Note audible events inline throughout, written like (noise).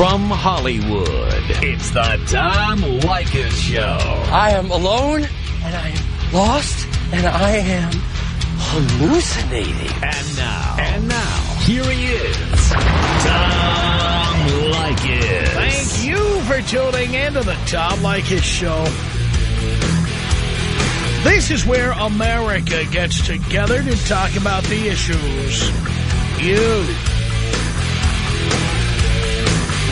From Hollywood, it's the Tom Leykis Show. I am alone, and I am lost, and I am hallucinating. And now, and now, here he is, Tom Leykis. Thank you for tuning in to the Tom Leykis Show. This is where America gets together to talk about the issues you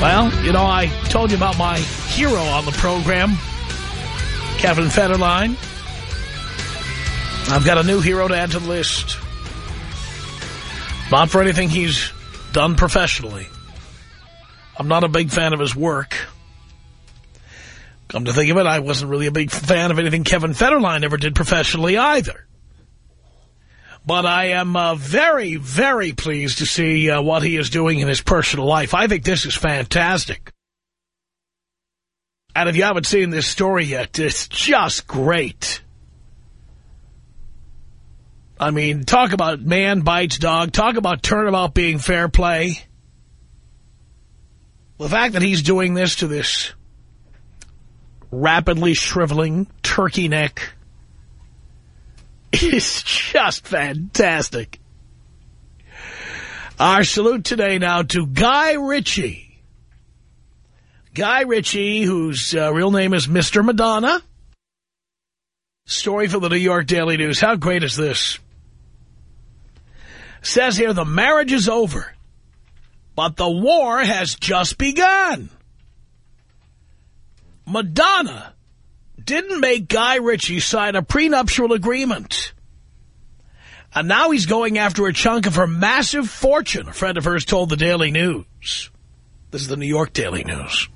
Well, you know, I told you about my hero on the program, Kevin Federline. I've got a new hero to add to the list. Not for anything he's done professionally. I'm not a big fan of his work. Come to think of it, I wasn't really a big fan of anything Kevin Federline ever did professionally either. But I am uh, very, very pleased to see uh, what he is doing in his personal life. I think this is fantastic. And if you haven't seen this story yet, it's just great. I mean, talk about man bites dog. Talk about turnabout being fair play. The fact that he's doing this to this rapidly shriveling turkey neck is just fantastic. Our salute today now to Guy Ritchie. Guy Ritchie, whose uh, real name is Mr. Madonna. Story from the New York Daily News. How great is this? Says here, the marriage is over, but the war has just begun. Madonna didn't make Guy Ritchie sign a prenuptial agreement. And now he's going after a chunk of her massive fortune, a friend of hers told the Daily News. This is the New York Daily News.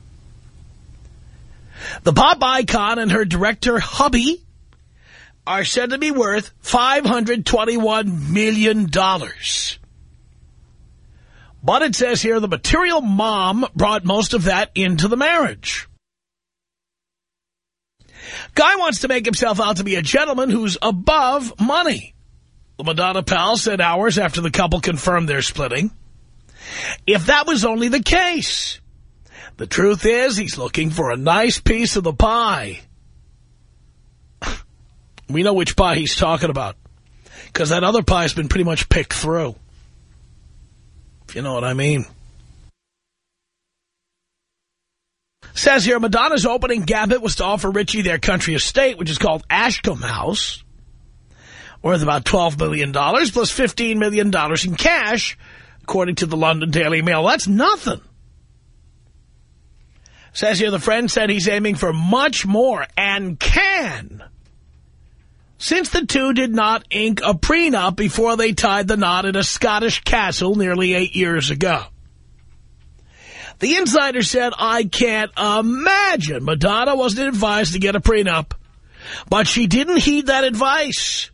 The pop icon and her director, hubby, are said to be worth $521 million. But it says here the material mom brought most of that into the marriage. Guy wants to make himself out to be a gentleman who's above money. The Madonna pal said hours after the couple confirmed their splitting. If that was only the case, the truth is he's looking for a nice piece of the pie. (laughs) We know which pie he's talking about. Because that other pie's been pretty much picked through. If you know what I mean. Says here, Madonna's opening gambit was to offer Ritchie their country estate, which is called Ashcombe House, worth about $12 million, plus $15 million in cash, according to the London Daily Mail. That's nothing. Says here, the friend said he's aiming for much more and can since the two did not ink a prenup before they tied the knot in a Scottish castle nearly eight years ago. The insider said, I can't imagine Madonna wasn't advised to get a prenup, but she didn't heed that advice.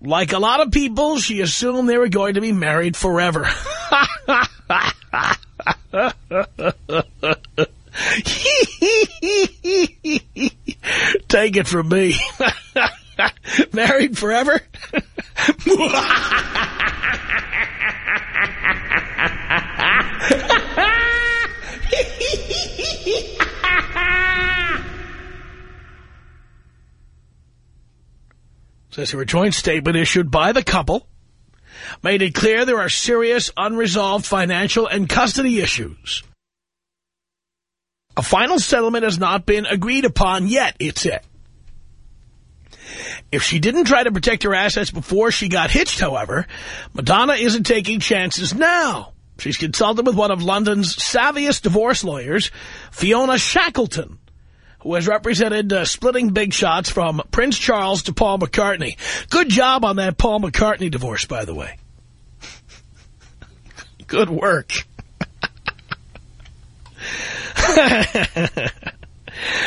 Like a lot of people, she assumed they were going to be married forever. (laughs) Take it from me. (laughs) Married forever? (laughs) Says here a joint statement issued by the couple made it clear there are serious unresolved financial and custody issues. A final settlement has not been agreed upon yet, it said. If she didn't try to protect her assets before she got hitched, however, Madonna isn't taking chances now. She's consulted with one of London's savviest divorce lawyers, Fiona Shackleton, who has represented uh, splitting big shots from Prince Charles to Paul McCartney. Good job on that Paul McCartney divorce, by the way. (laughs) Good work. (laughs)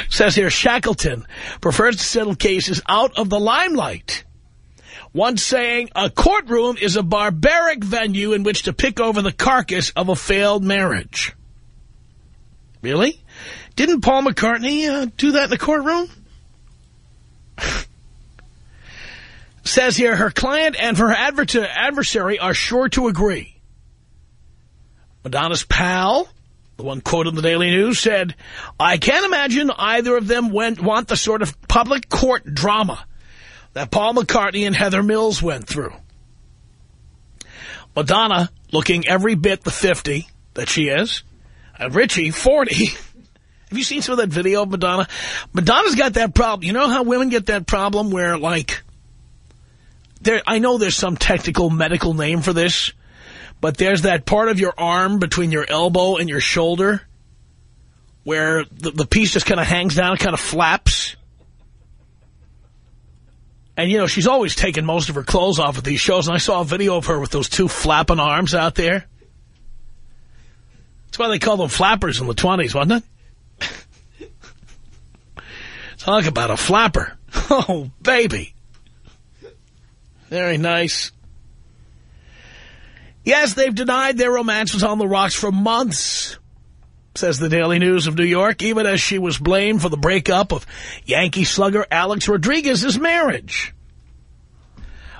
Says here, Shackleton prefers to settle cases out of the limelight. Once saying, a courtroom is a barbaric venue in which to pick over the carcass of a failed marriage. Really? Didn't Paul McCartney uh, do that in the courtroom? Says here, her client and her adversary are sure to agree. Madonna's pal, the one quoted in the Daily News, said, I can't imagine either of them went, want the sort of public court drama that Paul McCartney and Heather Mills went through. Madonna, looking every bit the 50 that she is, and Ritchie, 40. Have you seen some of that video of Madonna? Madonna's got that problem. You know how women get that problem where, like, there, I know there's some technical medical name for this, but there's that part of your arm between your elbow and your shoulder where the, the piece just kind of hangs down, kind of flaps. And, you know, she's always taken most of her clothes off at these shows, and I saw a video of her with those two flapping arms out there. That's why they call them flappers in the 20s, wasn't it? Talk about a flapper. (laughs) Oh, baby. Very nice. Yes, they've denied their romance was on the rocks for months, says the Daily News of New York, even as she was blamed for the breakup of Yankee slugger Alex Rodriguez's marriage.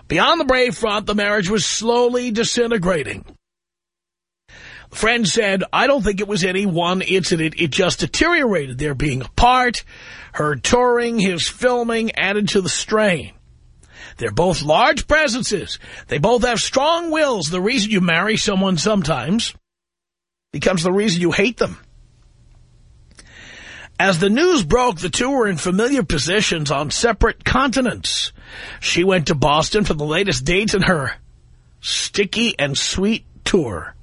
Beyond the brave front, the marriage was slowly disintegrating. Friend said, I don't think it was any one incident. It just deteriorated. Their being apart, her touring, his filming added to the strain. They're both large presences. They both have strong wills. The reason you marry someone sometimes becomes the reason you hate them. As the news broke, the two were in familiar positions on separate continents. She went to Boston for the latest dates in her sticky and sweet tour.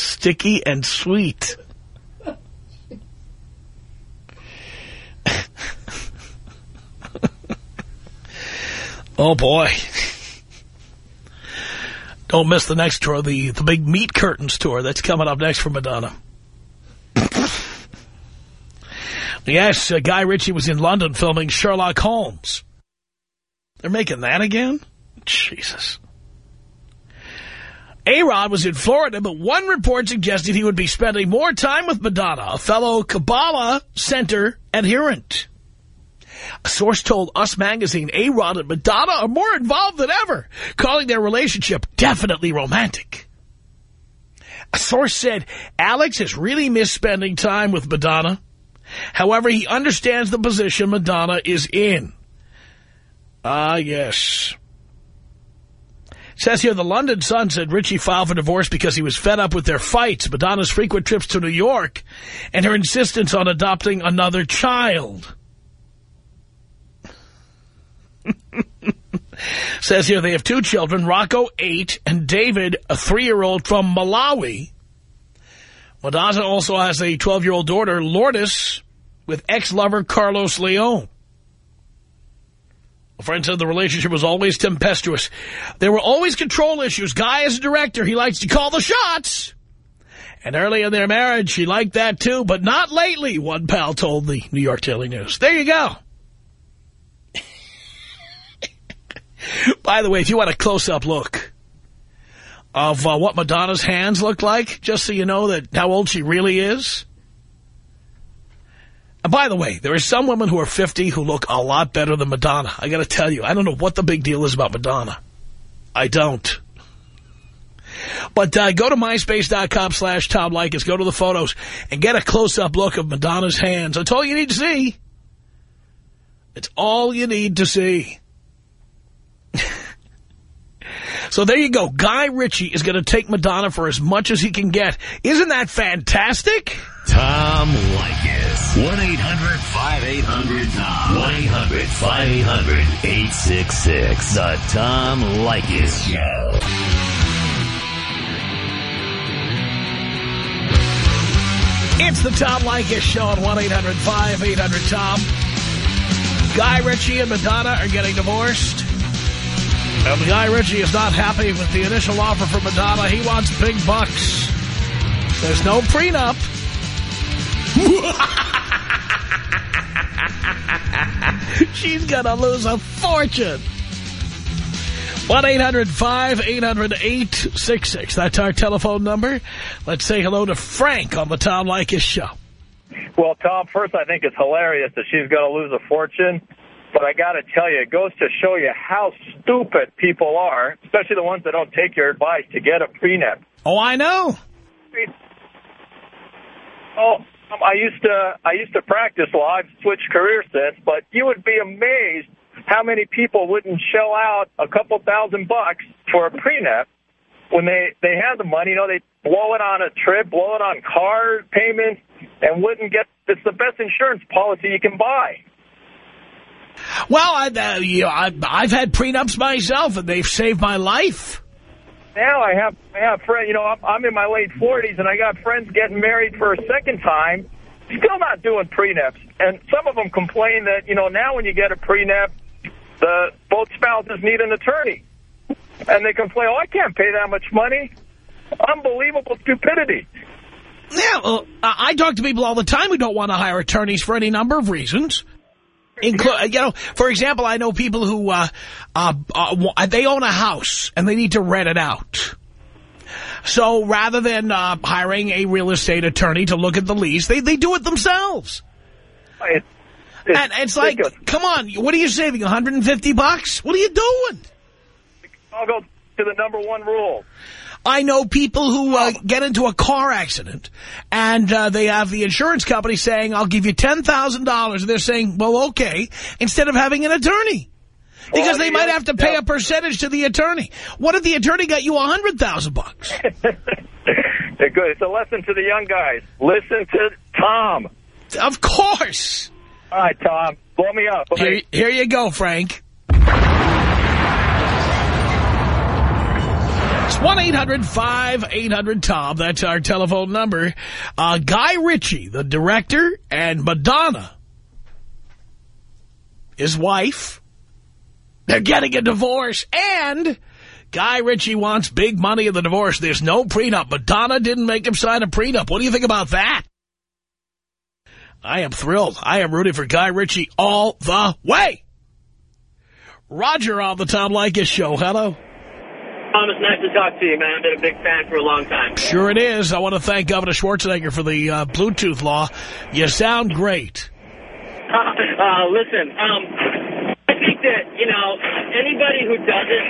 Sticky and sweet. oh, boy. Don't miss the next tour, the, the big Meat Curtains tour that's coming up next for Madonna. yes, uh, Guy Ritchie was in London filming Sherlock Holmes. They're making that again? Jesus. A-Rod was in Florida, but one report suggested he would be spending more time with Madonna, a fellow Kabbalah Center adherent. A source told Us Magazine A-Rod and Madonna are more involved than ever, calling their relationship definitely romantic. A source said Alex has really missed spending time with Madonna. However, he understands the position Madonna is in. Ah, yes. Says here, the London Sun said Ritchie filed for divorce because he was fed up with their fights, Madonna's frequent trips to New York, and her insistence on adopting another child. (laughs) says here they have two children, Rocco, eight, and David, a three-year-old from Malawi. Madonna also has a 12-year-old daughter, Lourdes, with ex-lover Carlos Leon. A friend said the relationship was always tempestuous. There were always control issues. Guy is a director. He likes to call the shots. And early in their marriage, she liked that too, but not lately, one pal told the New York Daily News. There you go. (laughs) By the way, if you want a close-up look of uh, what Madonna's hands look like, just so you know that how old she really is, and by the way, there are some women who are 50 who look a lot better than Madonna. I got to tell you, I don't know what the big deal is about Madonna. I don't. But uh, go to myspace.com slash Tom Leykis. Go to the photos and get a close-up look of Madonna's hands. That's all you need to see. It's all you need to see. (laughs) so there you go. Guy Ritchie is going to take Madonna for as much as he can get. Isn't that fantastic? Tom Leykis. 1-800-5800-TOM. 1-800-5800-866. The Tom Leykis Show. It's the Tom Leykis Show on 1-800-5800-TOM. Guy Ritchie and Madonna are getting divorced. And Guy Ritchie is not happy with the initial offer from Madonna. He wants big bucks. There's no prenup. (laughs) She's gonna lose a fortune. 1-800-5800-866. That's our telephone number. Let's say hello to Frank on the Tom Leykis show. Well, Tom, first, I think it's hilarious that she's going to lose a fortune. But I got to tell you, it goes to show you how stupid people are, especially the ones that don't take your advice to get a prenup. Oh, I know. Oh, I used to I used to practice law. I've switched career since, but you would be amazed how many people wouldn't shell out a couple thousand bucks for a prenup when they they had the money. You know, they blow it on a trip, blow it on car payments, and wouldn't get. It's the best insurance policy you can buy. Well, I, uh, you know, I, I've had prenups myself, and they've saved my life. Now I have I have friends. You know, I'm, I'm in my late 40s, and I got friends getting married for a second time, still not doing prenups. And some of them complain that you know now when you get a prenup, the both spouses need an attorney, and they complain, "Oh, I can't pay that much money." Unbelievable stupidity. Yeah, well, I talk to people all the time who don't want to hire attorneys for any number of reasons. Inclu you know, for example, I know people who, uh, uh, uh, they own a house and they need to rent it out. So rather than uh, hiring a real estate attorney to look at the lease, they, they do it themselves. It's, it's and it's like, come on, what are you saving, 150 bucks? What are you doing? I'll go to the number one rule. I know people who uh, get into a car accident and uh, they have the insurance company saying, I'll give you $10,000. And they're saying, well, okay, instead of having an attorney. Because Oh, they yeah, might have to pay yeah. a percentage to the attorney. What if the attorney got you a 100000 bucks? (laughs) They're good. It's a lesson to the young guys. Listen to Tom. Of course. All right, Tom. Blow me up. Here, here you go, Frank. It's 1-800-5800-TOM. That's our telephone number. Uh, Guy Ritchie, the director, and Madonna, his wife, they're getting a divorce. And Guy Ritchie wants big money in the divorce. There's no prenup. Madonna didn't make him sign a prenup. What do you think about that? I am thrilled. I am rooting for Guy Ritchie all the way. Roger on the Tom Leykis show. Hello. Tom, it's nice to talk to you, man. I've been a big fan for a long time. Sure it is. I want to thank Governor Schwarzenegger for the uh, Bluetooth law. You sound great. (laughs) uh, listen, um, I think that, you know, anybody who doesn't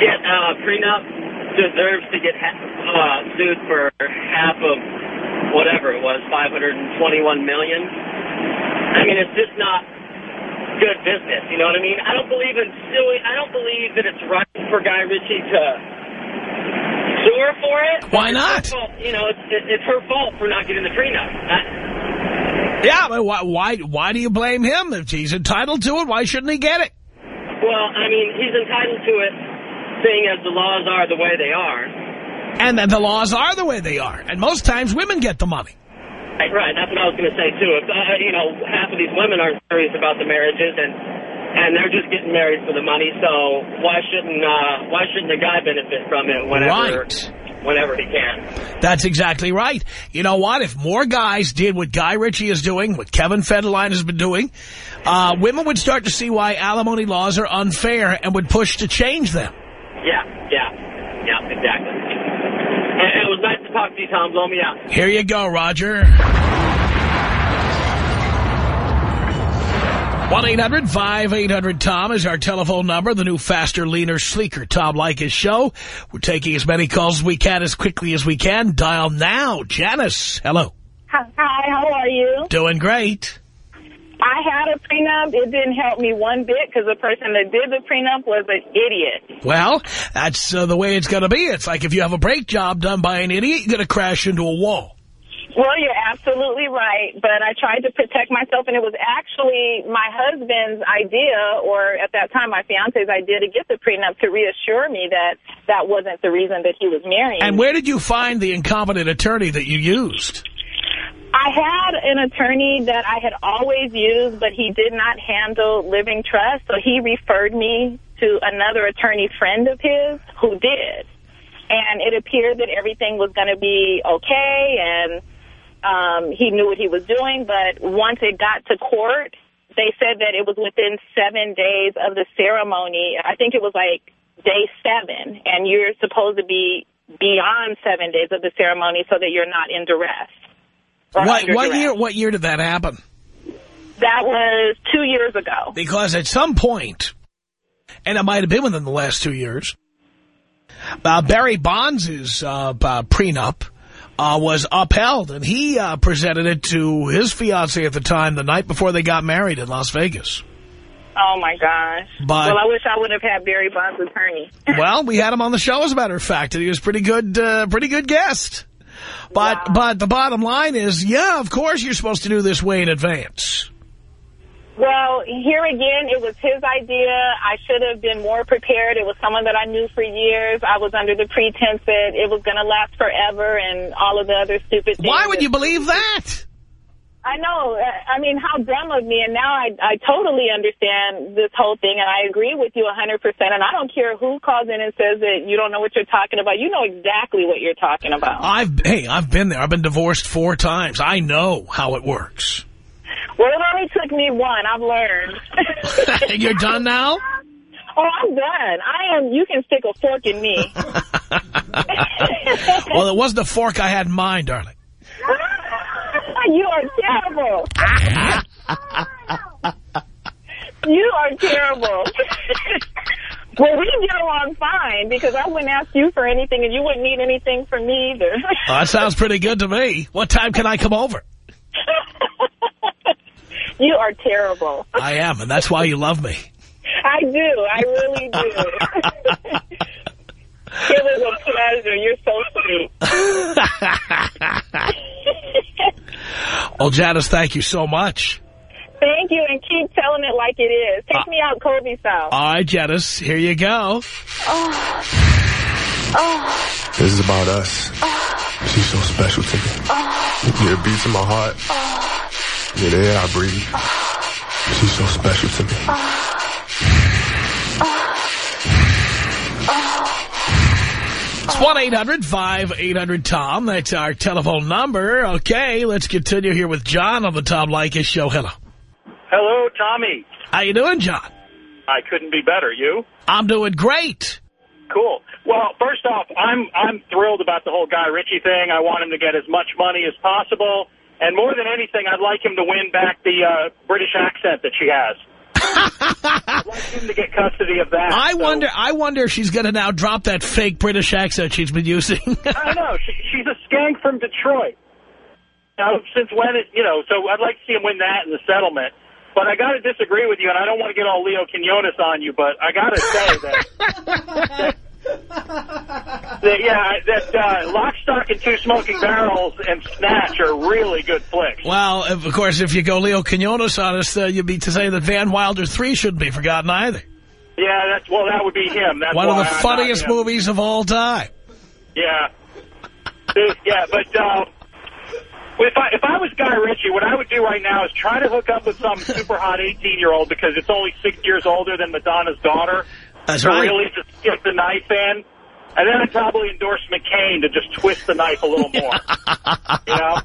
get a prenup deserves to get uh, sued for half of whatever it was, 521 million. I mean, it's just not good business, you know what I mean? I don't believe in suing. I don't believe that it's right for Guy Ritchie to sue her for it. Why not? fault. You know, it's, it's her fault for not getting the prenup. I, Yeah, but why, why, why do you blame him? If he's entitled to it, why shouldn't he get it? Well, I mean, he's entitled to it, seeing as the laws are the way they are. And that the laws are the way they are. And most times women get the money. Right, right. That's what I was going to say too. If uh, you know, half of these women aren't serious about the marriages, and and they're just getting married for the money. So why shouldn't uh, why shouldn't the guy benefit from it whenever Right. whenever he can? That's exactly right. You know what? If more guys did what Guy Ritchie is doing, what Kevin Federline has been doing, uh, women would start to see why alimony laws are unfair and would push to change them. Yeah, yeah, yeah, exactly. And it was nice talk to you, Tom. Blow me out. Here you go, Roger. 1-800-5800-TOM is our telephone number. The new faster, leaner, sleeker Tom Leykis show. We're taking as many calls as we can as quickly as we can. Dial now. Janice, hello. Hi, how are you? Doing great. I had a prenup. It didn't help me one bit because the person that did the prenup was an idiot. Well, that's uh, the way it's going to be. It's like if you have a brake job done by an idiot, you're going to crash into a wall. Well, you're absolutely right, but I tried to protect myself, and it was actually my husband's idea, or at that time my fiance's idea, to get the prenup to reassure me that that wasn't the reason that he was marrying And where did you find the incompetent attorney that you used? I had an attorney that I had always used, but he did not handle living trust, so he referred me to another attorney friend of his who did. And it appeared that everything was going to be okay and um, he knew what he was doing. But once it got to court, they said that it was within seven days of the ceremony. I think it was like day seven. And you're supposed to be beyond seven days of the ceremony so that you're not in duress. What, what year? What year did that happen? That was two years ago. Because at some point, and it might have been within the last two years, uh, Barry Bonds' uh, uh, prenup uh, was upheld, and he uh, presented it to his fiancee at the time the night before they got married in Las Vegas. Oh, my gosh. But, well, I wish I would have had Barry Bonds' attorney. (laughs) well, we had him on the show, as a matter of fact, and he was pretty good, uh, pretty good guest. But, Wow. but the bottom line is, yeah, of course you're supposed to do this way in advance. Well, here again, it was his idea. I should have been more prepared. It was someone that I knew for years. I was under the pretense that it was going to last forever and all of the other stupid things. Why would you believe that? I know. I mean, how dumb of me. And now I, I totally understand this whole thing, and I agree with you 100%. And I don't care who calls in and says that you don't know what you're talking about. You know exactly what you're talking about. I've hey, I've been there. I've been divorced four times. I know how it works. Well, it only took me one. I've learned. (laughs) You're done now? (laughs) Oh, I'm done. I am. You can stick a fork in me. (laughs) well, it wasn't a fork I had in mind, darling. (laughs) you are terrible. (laughs) you are terrible. (laughs) well, we get along fine because I wouldn't ask you for anything and you wouldn't need anything from me either. Well, that sounds pretty good to me. What time can I come over? you are terrible. I am, and that's why you love me. I do. I really do. it was a pleasure. You're so sweet. Well, Janice, thank you so much. Thank you, and keep telling it like it is. Take uh, me out Kobe style. All right, Janice, here you go. Oh. Oh. This is about us. Oh. She's so special to me. Oh. You're the beats in my heart. Oh. You're the air I breathe. She's so special to me. 1-800-5800-TOM. That's our telephone number. Okay, let's continue here with John on the Tom Leykis show. Hello. Hello, Tommy. How you doing, John? I couldn't be better. You? I'm doing great. Cool. Well, first off, I'm I'm thrilled about the whole Guy Ritchie thing. I want him to get as much money as possible, and more than anything, I'd like him to win back the uh, British accent that she has. I'd him to get custody of that. I So- wonder I wonder if she's going to now drop that fake British accent she's been using. I know she, she's a skank from Detroit. Now, since when it, you know, so I'd like to see him win that in the settlement. But I got to disagree with you, and I don't want to get all Leo Quinones on you, but I got to say that, that, (laughs) that, yeah, that uh, Lock, Stock, and Two Smoking Barrels and Snatch are really good flicks. well, of course, if you go Leo Quinones on us, uh, you'd be to say that Van Wilder 3 shouldn't be forgotten either. Yeah, that's well, that would be him. That's One of the funniest movies of all time. Yeah. Yeah, but uh, if I if I was Guy Ritchie, what I would do right now is try to hook up with some super hot 18 year old because it's only six years older than Madonna's daughter. That's to right. really just stick the knife in. And then I'd probably endorse McCain to just twist the knife a little more. (laughs) you know?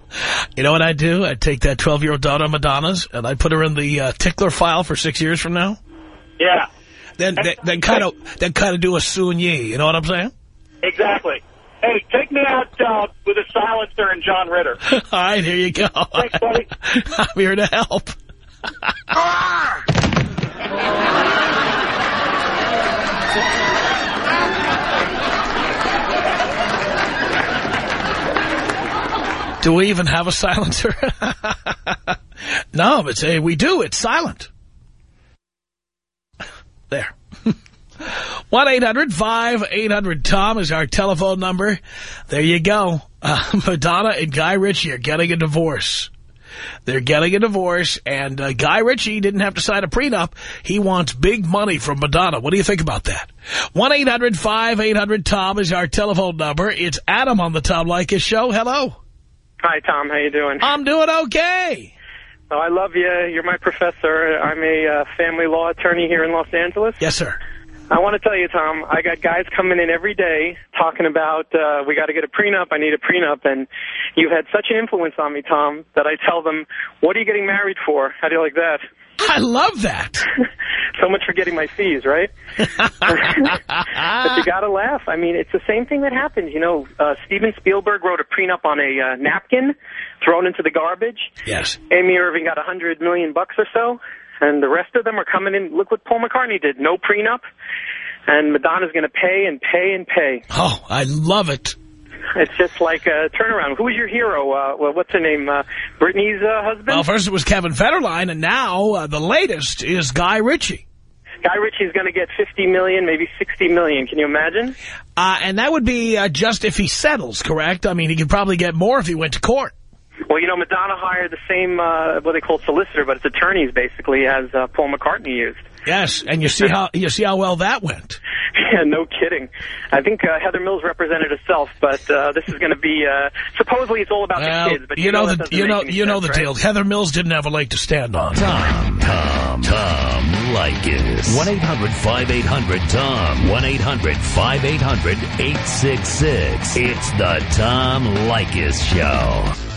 You know what I'd do? I'd take that 12-year-old daughter Madonna's, and I'd put her in the uh, tickler file for six years from now. Yeah, Then, then, then kind of, then kind of do a Soon Yi. You know what I'm saying? exactly. Hey, take me out uh, with a silencer and John Ritter. (laughs) All right, here you go. Thanks, buddy. (laughs) I'm here to help. Do we even have a silencer? (laughs) no, but say we do. It's silent. There. (laughs) 1-800-5800-TOM is our telephone number. There you go. Uh, (laughs) Madonna and Guy Ritchie are getting a divorce. They're getting a divorce, and uh, Guy Ritchie didn't have to sign a prenup. He wants big money from Madonna. What do you think about that? 1-800-5800-TOM is our telephone number. It's Adam on the Tom Leykis show. Hello. Hi, Tom. How you doing? I'm doing okay. Oh, I love you. You're my professor. I'm a uh, family law attorney here in Los Angeles. Yes, sir. I want to tell you, Tom, I got guys coming in every day talking about, uh, we got to get a prenup, I need a prenup, and you've had such an influence on me, Tom, that I tell them, what are you getting married for? How do you like that? I love that. (laughs) so much for getting my fees, right? (laughs) but you got to laugh. I mean, it's the same thing that happens. You know, uh, Steven Spielberg wrote a prenup on a uh, napkin thrown into the garbage. Yes. Amy Irving got a hundred million bucks or so, and the rest of them are coming in. Look what Paul McCartney did. No prenup. And Madonna's going to pay and pay and pay. Oh, I love it. It's just like a turnaround. Who's your hero? Uh, well, what's her name? Uh, Britney's uh, husband? Well, first it was Kevin Federline, and now uh, the latest is Guy Ritchie. Guy Ritchie's going to get 50 million, maybe 60 million. Can you imagine? Uh, and that would be uh, just if he settles, correct? I mean, he could probably get more if he went to court. Well, you know, Madonna hired the same, uh, what they call solicitor, but it's attorneys, basically, as uh, Paul McCartney used. Yes, and you see how you see how well that went. (laughs) Yeah, no kidding. I think uh, Heather Mills represented herself, but uh, this is going to be uh, supposedly it's all about well, the kids. But you, you know, know the you know you sense, know the right? deal. Heather Mills didn't have a leg to stand on. Tom, Tom, Tom Leykis. 1-800-5800-TOM. 1-800-5800-866. It's the Tom Leykis Show.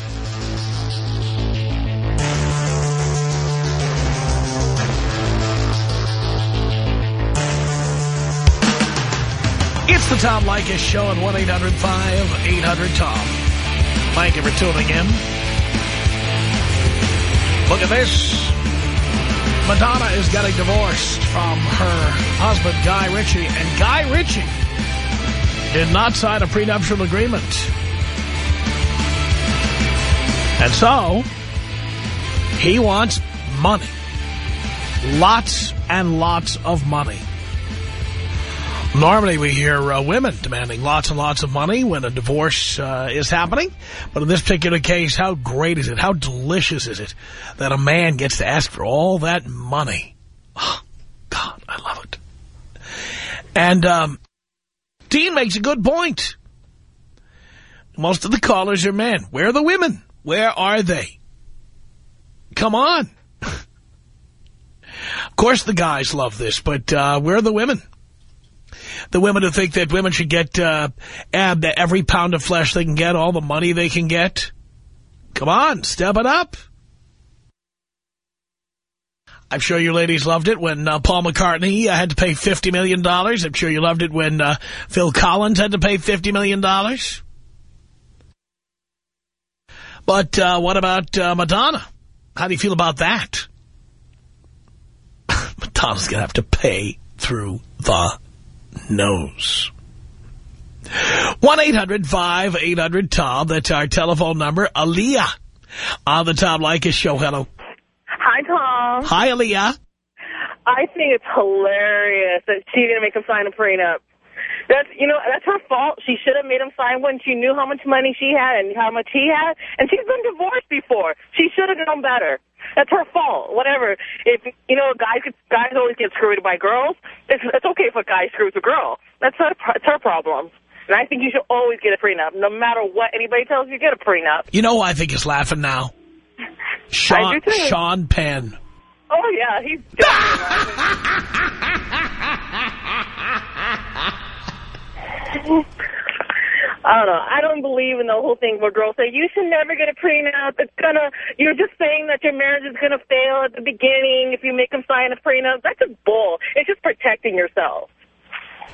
It's the Tom Leykis Show at 1-800-5800-TOM. Thank you for tuning in. Look at this. Madonna is getting divorced from her husband, Guy Ritchie. And Guy Ritchie did not sign a prenuptial agreement. And so, he wants money. Lots and lots of money. Normally we hear uh, women demanding lots and lots of money when a divorce uh, is happening. But in this particular case, how great is it? How delicious is it that a man gets to ask for all that money? Oh, God, I love it. And um, Dean makes a good point. Most of the callers are men. Where are the women? Where are they? Come on. (laughs) of course the guys love this, but uh, where are the women? The women who think that women should get uh, every pound of flesh they can get, all the money they can get. Come on, step it up. I'm sure you ladies loved it when uh, Paul McCartney uh, had to pay $50 million. I'm sure you loved it when uh, Phil Collins had to pay $50 million. But uh, what about uh, Madonna? How do you feel about that? (laughs) Madonna's going to have to pay through the nose. 1-800-5800-TOM. That's our telephone number. Aaliyah on the Tom Leykis show. Hello. Hi, Tom. Hi, Aaliyah. I think it's hilarious that she's going to make him sign a prenup. That's, you know, that's her fault. She should have made him sign one. She knew how much money she had and how much he had. And she's been divorced before. She should have known better. That's her fault. Whatever. If, you know, guys guys always get screwed by girls. It's, it's okay if a guy screws a girl. That's her, it's her problem. And I think you should always get a prenup. No matter what anybody tells you, get a prenup. You know who I think is laughing now? Sean, do too. Sean Penn. Oh, yeah, he's (laughs) (laughs) I don't know. I don't believe in the whole thing where girls say, you should never get a prenup. It's gonna, you're just saying that your marriage is gonna fail at the beginning if you make them sign a prenup. That's a bull. It's just protecting yourself.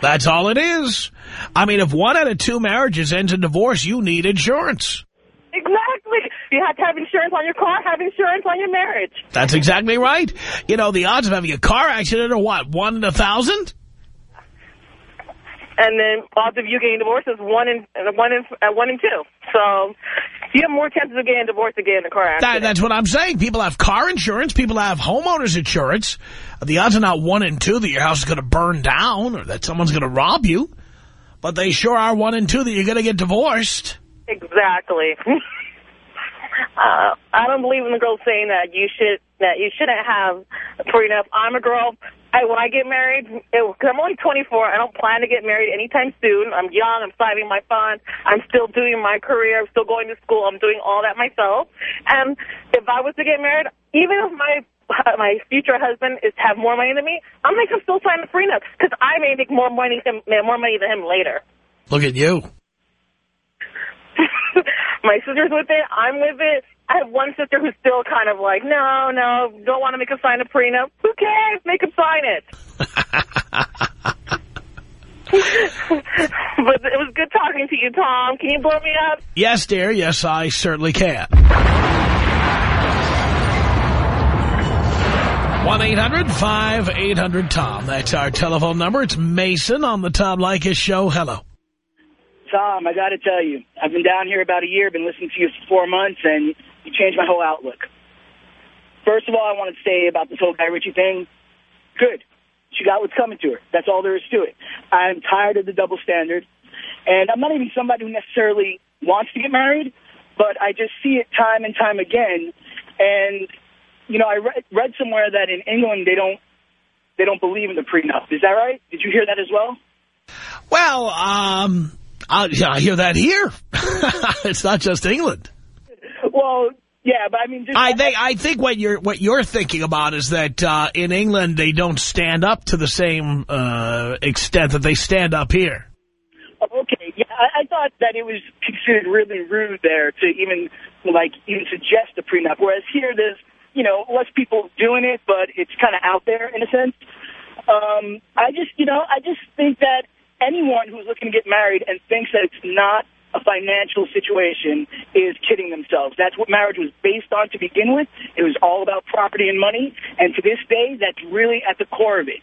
That's all it is. I mean, if one out of two marriages ends in divorce, you need insurance. Exactly. You have to have insurance on your car, have insurance on your marriage. That's exactly right. You know, the odds of having a car accident are what, one in a thousand? And then odds of you getting divorced is one in one in uh, one in two. So you have more chances of getting divorced than getting a car accident. That, that's what I'm saying. People have car insurance. People have homeowners insurance. The odds are not one in two that your house is going to burn down or that someone's going to rob you. But they sure are one in two that you're going to get divorced. Exactly. (laughs) uh, I don't believe in the girl saying that you should that you shouldn't have a prenup. I'm a girl. I, when I get married, it, cause I'm only 24, I don't plan to get married anytime soon. I'm young. I'm saving my funds. I'm still doing my career. I'm still going to school. I'm doing all that myself. And if I was to get married, even if my my future husband is to have more money than me, I'm make him still sign the prenup because I may make more money than more money than him later. Look at you. (laughs) my sister's with it. I'm with it. I have one sister who's still kind of like, no, no, don't want to make him sign a prenup. Who cares? Make him sign it. (laughs) but it was good talking to you, Tom. Can you blow me up? Yes, dear. Yes, I certainly can. 1-800-5800-TOM. That's our telephone number. It's Mason on the Tom Leykis show. Hello. Tom, I got to tell you, I've been down here about a year, been listening to you for four months, and you changed my whole outlook. First of all, I want to say about this whole Guy Ritchie thing, good. She got what's coming to her. That's all there is to it. I'm tired of the double standard, and I'm not even somebody who necessarily wants to get married, but I just see it time and time again, and you know, I read, read somewhere that in England they don't they don't believe in the prenup. Is that right? Did you hear that as well? Well, um, I, I hear that here. (laughs) it's not just England. Well, yeah, but I mean, just, I think I think what you're what you're thinking about is that uh, in England they don't stand up to the same uh, extent that they stand up here. Okay, yeah, I, I thought that it was considered really rude there to even like even suggest a prenup, whereas here there's you know, less people doing it, but it's kind of out there in a sense. Um, I just, you know, I just think that anyone who's looking to get married and thinks that it's not financial situation is kidding themselves. That's what marriage was based on to begin with. It was all about property and money. And to this day, that's really at the core of it.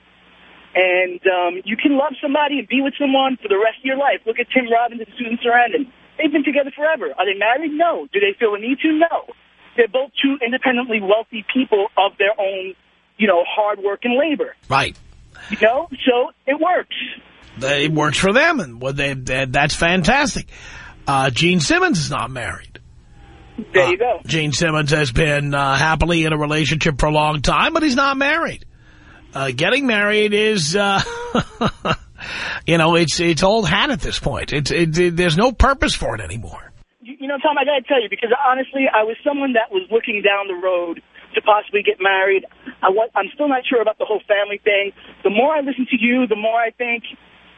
And um, you can love somebody and be with someone for the rest of your life. Look at Tim Robbins and Susan Sarandon. They've been together forever. Are they married? No. Do they feel a need to? No they're both two independently wealthy people of their own, you know, hard work and labor. Right. You know, so it works. It works for them, and they, that's fantastic. Uh, Gene Simmons is not married. There uh, you go. Gene Simmons has been uh, happily in a relationship for a long time, but he's not married. Uh, getting married is, uh, (laughs) you know, it's it's old hat at this point. It's it, it, there's no purpose for it anymore you know, Tom, I got to tell you, because honestly, I was someone that was looking down the road to possibly get married. I want, I'm still not sure about the whole family thing. The more I listen to you, the more I think,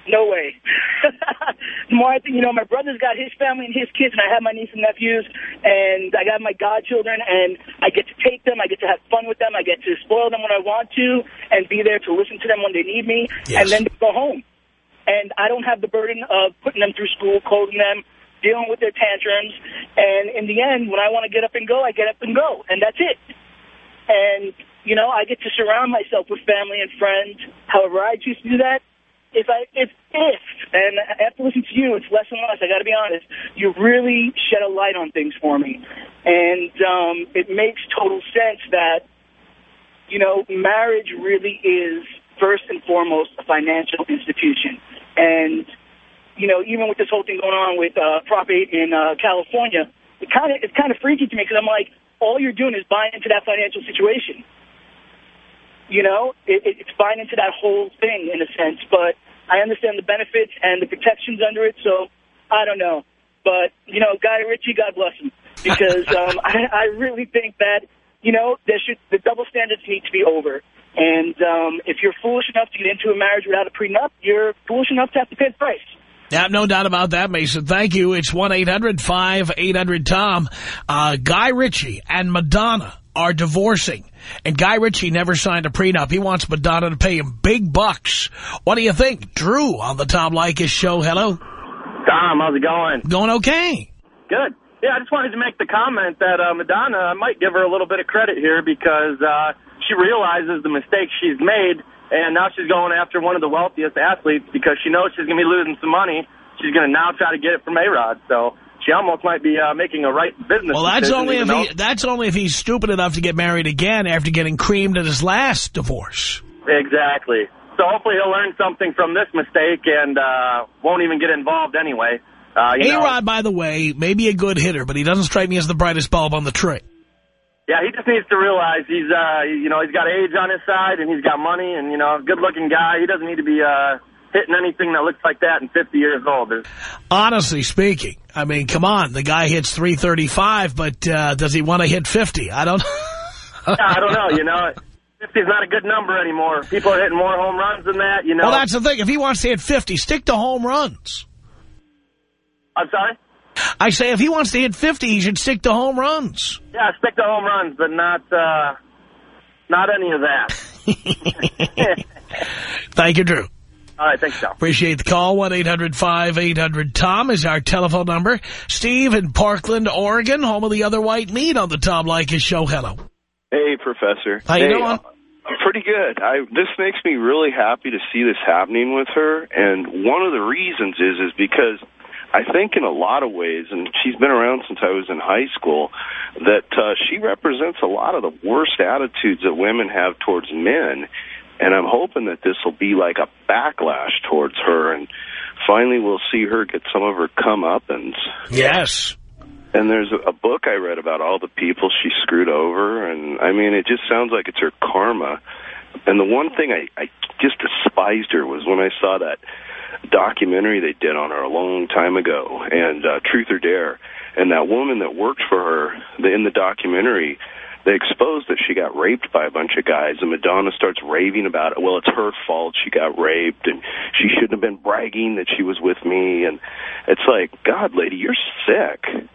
no way. (laughs) the more I think, you know, my brother's got his family and his kids, and I have my niece and nephews, and I got my godchildren, and I get to take them, I get to have fun with them, I get to spoil them when I want to, and be there to listen to them when they need me, yes. and then go home. And I don't have the burden of putting them through school, clothing them, dealing with their tantrums. And in the end, when I want to get up and go, I get up and go. And that's it. And, you know, I get to surround myself with family and friends. However I choose to do that, if I, if, if, and after listening to you, it's less and less, I got to be honest, you really shed a light on things for me. And um, it makes total sense that, you know, marriage really is first and foremost a financial institution. And you know, even with this whole thing going on with uh, Prop 8 in uh, California, it kind of it's kind of freaky to me because I'm like, all you're doing is buying into that financial situation. You know, it, it's buying into that whole thing in a sense. But I understand the benefits and the protections under it, so I don't know. But, you know, Guy Ritchie, God bless him. Because (laughs) um, I, I really think that, you know, there should the double standards need to be over. And um, if you're foolish enough to get into a marriage without a prenup, you're foolish enough to have to pay the price. Yeah, no doubt about that, Mason. Thank you. It's 1-800-5800-TOM. Uh, Guy Ritchie and Madonna are divorcing. And Guy Ritchie never signed a prenup. He wants Madonna to pay him big bucks. What do you think? Drew on the Tom Leykis show. Hello. Tom, how's it going? Going okay. Good. Yeah, I just wanted to make the comment that uh, Madonna, I might give her a little bit of credit here because uh, she realizes the mistake she's made and now she's going after one of the wealthiest athletes because she knows she's going to be losing some money. She's going to now try to get it from A-Rod. So she almost might be uh, making a right business Well, that's only if he that's only if he's stupid enough to get married again after getting creamed at his last divorce. Exactly. So hopefully he'll learn something from this mistake and uh, won't even get involved anyway. Uh, A-Rod, by the way, may be a good hitter, but he doesn't strike me as the brightest bulb on the tree. Yeah, he just needs to realize he's, uh, you know, he's got age on his side and he's got money and, you know, good-looking guy. He doesn't need to be uh, hitting anything that looks like that in 50 years old. Honestly speaking, I mean, come on. The guy hits 335, but uh, does he want to hit 50? I don't (laughs) yeah, I don't know, you know. 50 is not a good number anymore. People are hitting more home runs than that, you know. Well, that's the thing. If he wants to hit 50, stick to home runs. I'm sorry? I say if he wants to hit 50, he should stick to home runs. Yeah, stick to home runs, but not uh, not any of that. (laughs) Thank you, Drew. All right, thanks, Tom. Appreciate the call. 1-800-5800-TOM is our telephone number. Steve in Parkland, Oregon, home of the other white meat on the Tom Leykis show. Hello. Hey, Professor. How you hey, doing? I'm pretty good. I This makes me really happy to see this happening with her, and one of the reasons is is because I think in a lot of ways, and she's been around since I was in high school, that uh, she represents a lot of the worst attitudes that women have towards men, and I'm hoping that this will be like a backlash towards her, and finally we'll see her get some of her comeuppance. Yes. And there's a, a book I read about all the people she screwed over, and I mean, it just sounds like it's her karma. And the one thing I, I just despised her was when I saw that documentary they did on her a long time ago, and uh, Truth or Dare, and that woman that worked for her in the documentary, they exposed that she got raped by a bunch of guys, and Madonna starts raving about it. Well, it's her fault she got raped, and she shouldn't have been bragging that she was with me, and it's like, God, lady, you're sick.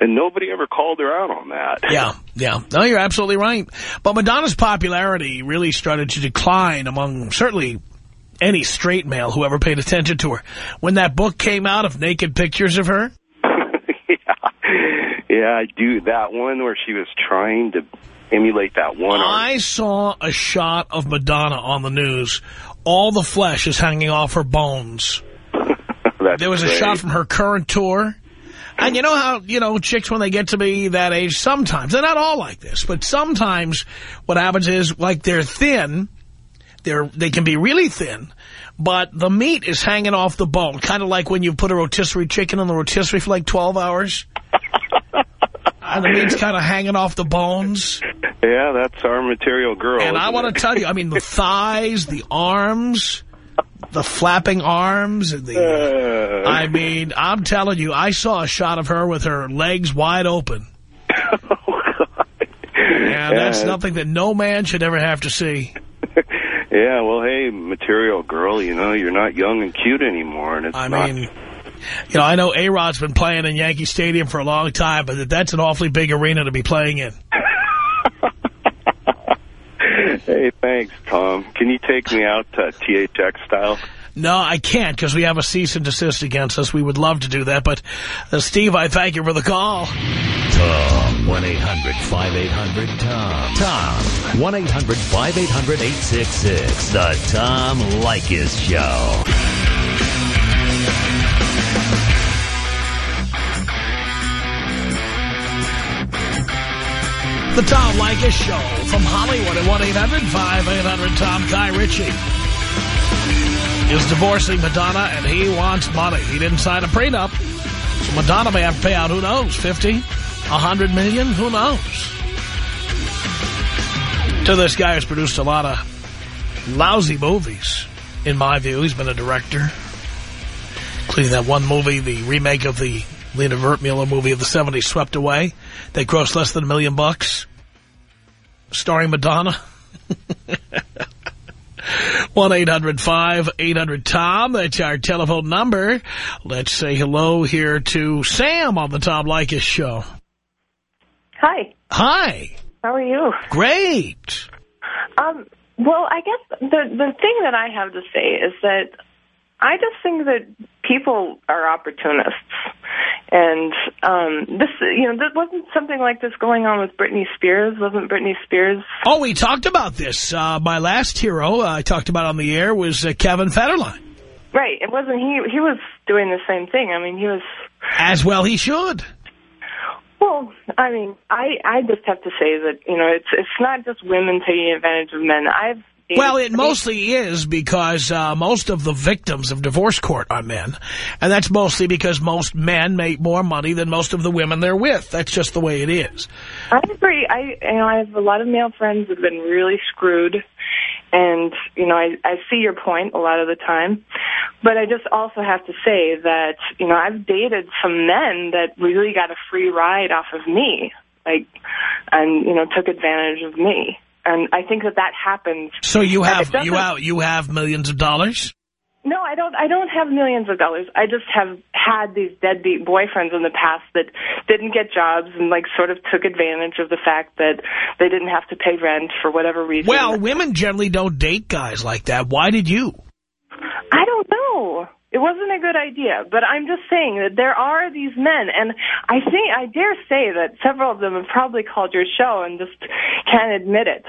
And nobody ever called her out on that. Yeah, yeah. No, you're absolutely right. But Madonna's popularity really started to decline among certainly any straight male who ever paid attention to her. When that book came out of naked pictures of her, Yeah, I do. That one where she was trying to emulate that one. I saw a shot of Madonna on the news. All the flesh is hanging off her bones. (laughs) there was a shot from her current tour. And you know how, you know, chicks when they get to be that age, sometimes, they're not all like this, but sometimes what happens is, like, they're thin, they're, they can be really thin, but the meat is hanging off the bone, kind of like when you put a rotisserie chicken in the rotisserie for like 12 hours. And the meat's kind of hanging off the bones. Yeah, that's our material girl. And I want to tell you, I mean, the (laughs) thighs, the arms, the flapping arms, and the, Uh. I mean, I'm telling you, I saw a shot of her with her legs wide open. (laughs) Oh, God. Yeah, that's nothing that no man should ever have to see. (laughs) Yeah, well, hey, material girl, you know, you're not young and cute anymore, and it's I not. mean, you know, I know A-Rod's been playing in Yankee Stadium for a long time, but that's an awfully big arena to be playing in. (laughs) hey, thanks, Tom. Can you take me out to THX style? No, I can't because we have a cease and desist against us. We would love to do that, but uh, Steve, I thank you for the call. Tom, 1-800-5800-TOM. Tom, 1-800-5800-866. The Tom Leykis Show. The Tom Leykis Show from Hollywood at 1-800-5800-TOM. Guy Ritchie is divorcing Madonna, and he wants money. He didn't sign a prenup, so Madonna may have to pay out, who knows, 50, 100 million, who knows? To this guy who's produced a lot of lousy movies, in my view. He's been a director, including that one movie, the remake of the Lina Wertmuller movie of the 70s, Swept Away. They grossed less than a million bucks, starring Madonna. (laughs) 1-800-5800-TOM. That's our telephone number. Let's say hello here to Sam on the Tom Leykis show. Hi. Hi. How are you? Great. Um, well, I guess the the thing that I have to say is that I just think that people are opportunists, and um, this you know there wasn't something like this going on with Britney Spears. Wasn't Britney Spears? Oh, we talked about this. Uh, my last hero uh, I talked about on the air was uh, Kevin Federline. Right. It wasn't he. He was doing the same thing. I mean, he was. As well he should. Well, I mean, I I just have to say that you know it's it's not just women taking advantage of men. I've Well, it mostly is because uh, most of the victims of divorce court are men. And that's mostly because most men make more money than most of the women they're with. That's just the way it is. I agree. I you know I have a lot of male friends that have been really screwed, and you know I I see your point a lot of the time, but I just also have to say that you know I've dated some men that really got a free ride off of me. like, and you know, took advantage of me. And I think that that happens. So you have you have you have millions of dollars. No, I don't. I don't have millions of dollars. I just have had these deadbeat boyfriends in the past that didn't get jobs and like sort of took advantage of the fact that they didn't have to pay rent for whatever reason. Well, women generally don't date guys like that. Why did you? I don't know. It wasn't a good idea, but I'm just saying that there are these men, and I think I dare say that several of them have probably called your show and just can't admit it.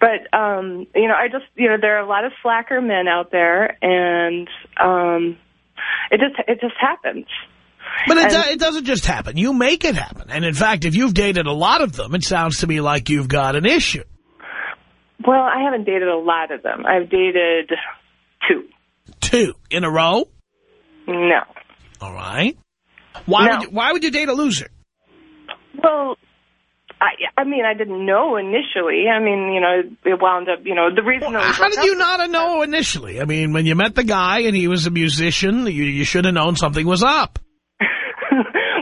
But um, you know, I just you know there are a lot of slacker men out there, and um, it just it just happens. But it, do, it doesn't just happen. You make it happen. And in fact, if you've dated a lot of them, it sounds to me like you've got an issue. Well, I haven't dated a lot of them. I've dated two. Two in a row. No. All right. Why No. would you, why would you date a loser? Well, I I mean I didn't know initially. I mean you know it wound up you know the reason. that we How did you not know initially? I mean, when you met the guy and he was a musician, you, you should have known something was up. (laughs)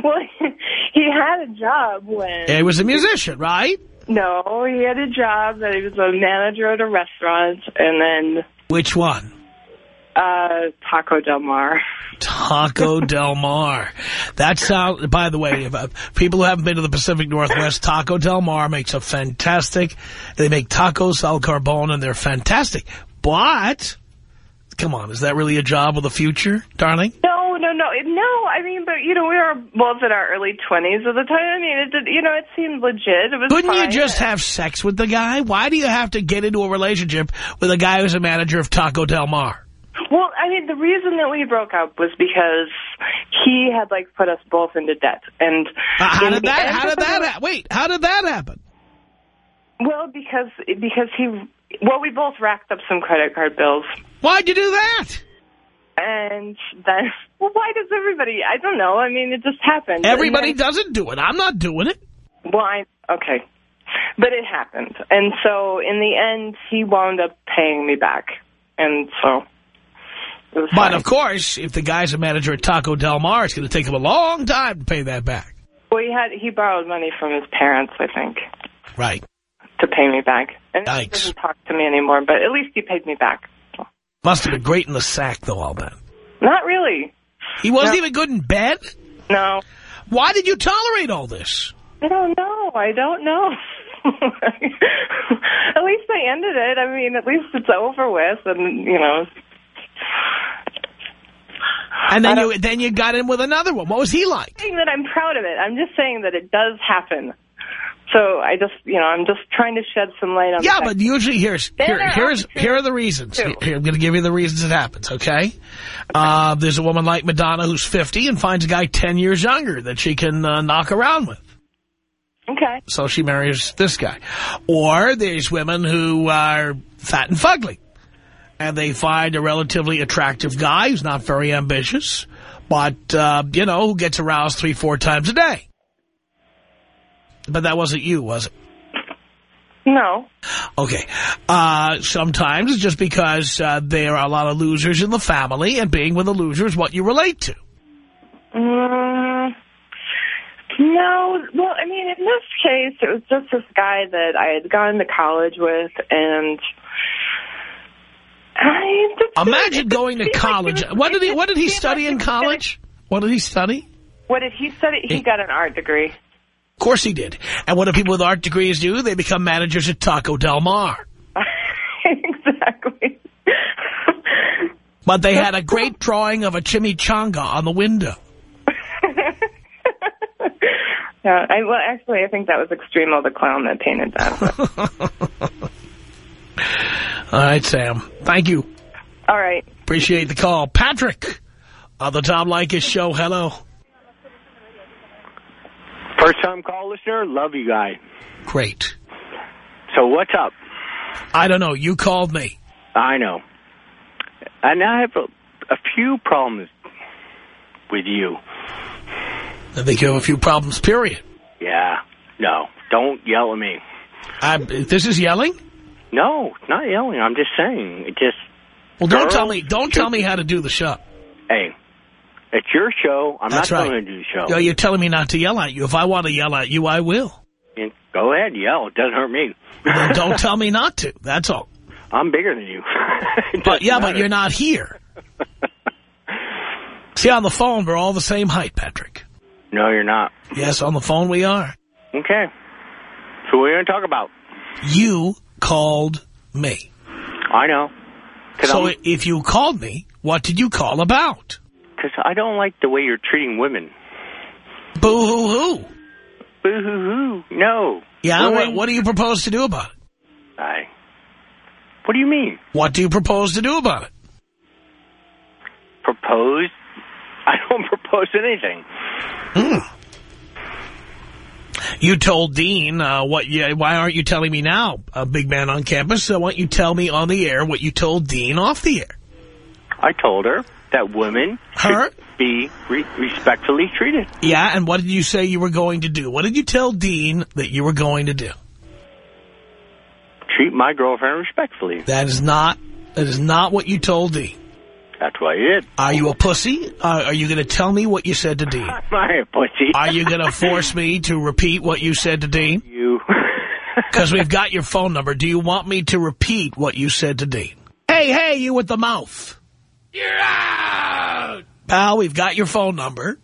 well, (laughs) he had a job when He was a musician, right? No, he had a job that he was a manager at a restaurant, and then Which one? Uh Taco Del Mar. Taco Del Mar. That sound. By the way, if, uh, people who haven't been to the Pacific Northwest, Taco Del Mar makes a fantastic. They make tacos al carbon and they're fantastic. But come on, is that really a job with a future, darling? No, no, no, no. I mean, but you know, we were both in our early twenties at the time. I mean, it did, you know, it seemed legit. It was. Couldn't you just have sex with the guy? Why do you have to get into a relationship with a guy who's a manager of Taco Del Mar? Well, I mean, the reason that we broke up was because he had like put us both into debt, and Uh, how did that? How did that? ha- Wait, how did that happen? Well, because because he well, we both racked up some credit card bills. Why'd you do that? And then, (laughs) well, why does everybody? I don't know. I mean, it just happened. Everybody then- doesn't do it. I'm not doing it. Well, I okay, but it happened, and so in the end, he wound up paying me back, and so. But fine. of course, if the guy's a manager at Taco Del Mar, it's going to take him a long time to pay that back. Well, he had he borrowed money from his parents, I think, Right. to pay me back, and he doesn't talk to me anymore. But at least he paid me back. Must have been great in the sack, though, I'll bet. Not really. He wasn't No. even good in bed? No. Why did you tolerate all this? I don't know. I don't know. (laughs) at least I ended it. I mean, at least it's over with, and you know. And then you then you got in with another one. What was he like? saying that I'm proud of it. I'm just saying that it does happen. So I just, you know, I'm just trying to shed some light on. Yeah, but usually here's here, here's here are the reasons. Here, I'm going to give you the reasons it happens. Okay, uh, there's a woman like Madonna who's 50 and finds a guy 10 years younger that she can uh, knock around with. Okay. So she marries this guy. Or there's women who are fat and fugly. And they find a relatively attractive guy who's not very ambitious, but, uh, you know, who gets aroused three, four times a day. But that wasn't you, was it? No. Okay. Uh, sometimes it's just because uh, there are a lot of losers in the family, and being with a loser is what you relate to. Mm, no. Well, I mean, in this case, it was just this guy that I had gone to college with, and I Imagine going to college. What did he What did he study in college? What did he study? What did he study? He got an art degree. Of course he did. And what do people with art degrees do? They become managers at Taco Del Mar. (laughs) exactly. But they had a great drawing of a chimichanga on the window. (laughs) Yeah, I, well, actually, I think that was Extremo the Clown that painted that. (laughs) All right, Sam. Thank you. All right. Appreciate the call. Patrick on the Tom Leykis show. Hello. First time call listener, love you guy. Great. So what's up? I don't know. You called me. I know. And I have a, a few problems with you. I think you have a few problems, period. Yeah. No, don't yell at me. I'm, this is yelling? No, not yelling. I'm just saying. It just, Well, don't tell me. Don't tell me how to do the show. hey, it's your show. I'm That's not right. going to do the show. No, you're telling me not to yell at you. If I want to yell at you, I will. Go ahead, yell. It doesn't hurt me. Then don't (laughs) tell me not to. That's all. I'm bigger than you. (laughs) But yeah, but you're not here. (laughs) See, on the phone, we're all the same height, Patrick. No, you're not. Yes, on the phone we are. Okay. So what are you going to talk about? You called me. I know. So if you called me, what did you call about? Because I don't like the way you're treating women. Boo-hoo-hoo. Boo-hoo-hoo. No. Yeah, what, what do you propose to do about it? I. What do you mean? What do you propose to do about it? Propose? (laughs) I don't propose anything. Hmm. You told Dean uh, what you, why aren't you telling me now, a big man on campus? So why don't you tell me on the air what you told Dean off the air? I told her that women Her? should be re- respectfully treated. Yeah, and what did you say you were going to do? What did you tell Dean that you were going to do? Treat my girlfriend respectfully. That is not that is not what you told Dean. That's what I did. Are you a pussy? Uh, are you going to tell me what you said to Dean? (laughs) I'm I a pussy? Are you going to force me to repeat what you said to Dean? (laughs) You. (laughs) Because we've got your phone number. Do you want me to repeat what you said to Dean? Hey, hey, you with the mouth. You're out! Pal, we've got your phone number.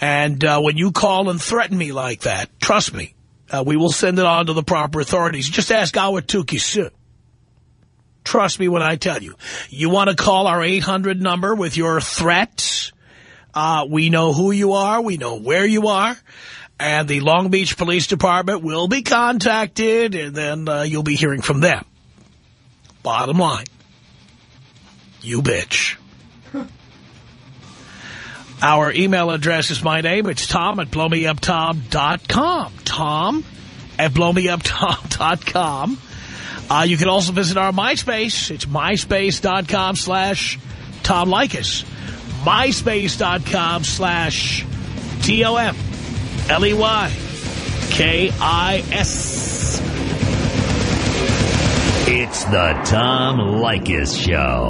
And uh, when you call and threaten me like that, trust me, uh, we will send it on to the proper authorities. Just ask Awatuki Sue. Trust me when I tell you. You want to call our 800 number with your threats? Uh, we know who you are. We know where you are. And the Long Beach Police Department will be contacted, and then uh, you'll be hearing from them. Bottom line. You bitch. Our email address is my name. It's Tom at blowmeuptom.com. Tom at blowmeuptom.com. Uh, you can also visit our MySpace. It's myspace.com slash Tom Leykis. MySpace.com slash T-O-M-L-E-Y-K-I-S. It's the Tom Leykis Show.